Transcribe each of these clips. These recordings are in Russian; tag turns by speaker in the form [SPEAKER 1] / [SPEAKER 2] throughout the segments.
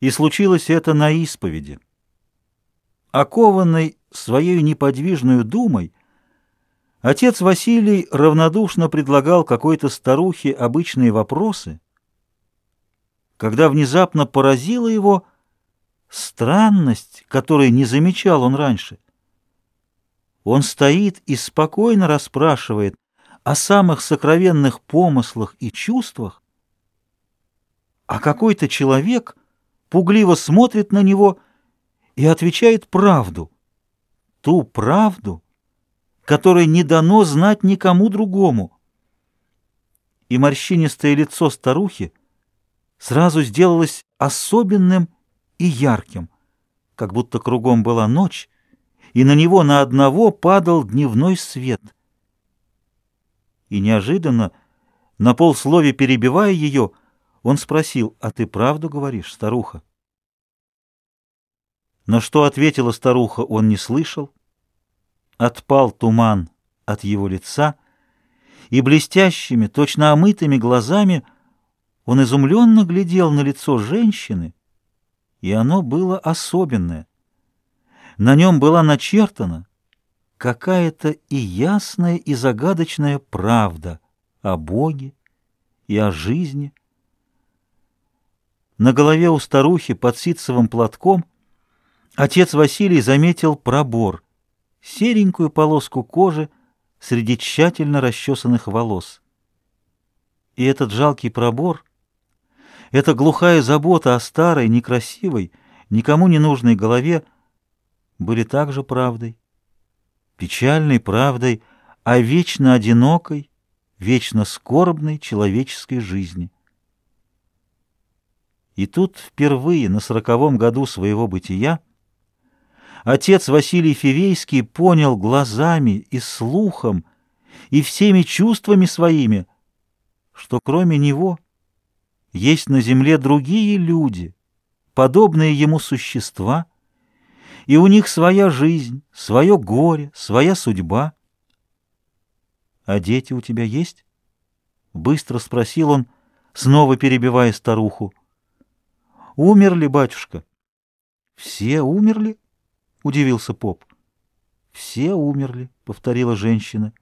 [SPEAKER 1] И случилось это на исповеди. Окованный своей неподвижной думой, отец Василий равнодушно предлагал какой-то старухе обычные вопросы, когда внезапно поразила его странность, которой не замечал он раньше. Он стоит и спокойно расспрашивает о самых сокровенных помыслах и чувствах, а какой-то человек пугливо смотрит на него и отвечает правду, ту правду, которой не дано знать никому другому. И морщинистое лицо старухи сразу сделалось особенным и ярким, как будто кругом была ночь, и на него на одного падал дневной свет. И неожиданно, на полслове перебивая ее, он спросил, «А ты правду говоришь, старуха?» Но что ответила старуха, он не слышал. Отпал туман от его лица, и блестящими, точно омытыми глазами он изумленно глядел на лицо женщины, и оно было особенное. На нем была начертана какая-то и ясная, и загадочная правда о Боге и о жизни. На голове у старухи под ситцевым платком отец Василий заметил пробор, серенькую полоску кожи среди тщательно расчесанных волос. И этот жалкий пробор, эта глухая забота о старой, некрасивой, никому не нужной голове были также правдой, печальной правдой о вечно одинокой, вечно скорбной человеческой жизни. И тут впервые на сороковом году своего бытия отец Василий Фивейский понял глазами и слухом и всеми чувствами своими, что кроме него есть на земле другие люди, подобные ему существа, и у них своя жизнь, свое горе, своя судьба. «А дети у тебя есть?» — быстро спросил он, снова перебивая старуху. Умерли, батюшка. Все умерли? Удивился поп. Все умерли, повторила женщина,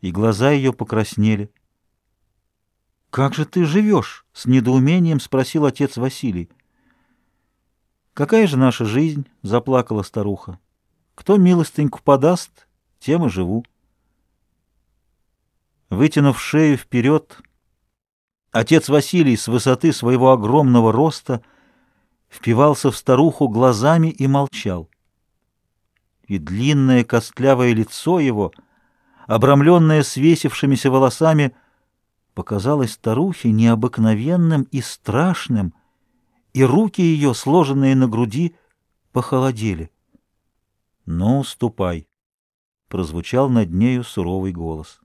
[SPEAKER 1] и глаза ее покраснели. Как же ты живешь? С недоумением спросил отец Василий. Какая же наша жизнь? Заплакала старуха. Кто милостыньку подаст, тем и живу. Вытянув шею вперед, отец Василий с высоты своего огромного роста впивался в старуху глазами и молчал. И длинное костлявое лицо его, обрамленное свесившимися волосами, показалось старухе необыкновенным и страшным, и руки ее, сложенные на груди, похолодели. «Ну, ступай!» — прозвучал над нею суровый голос.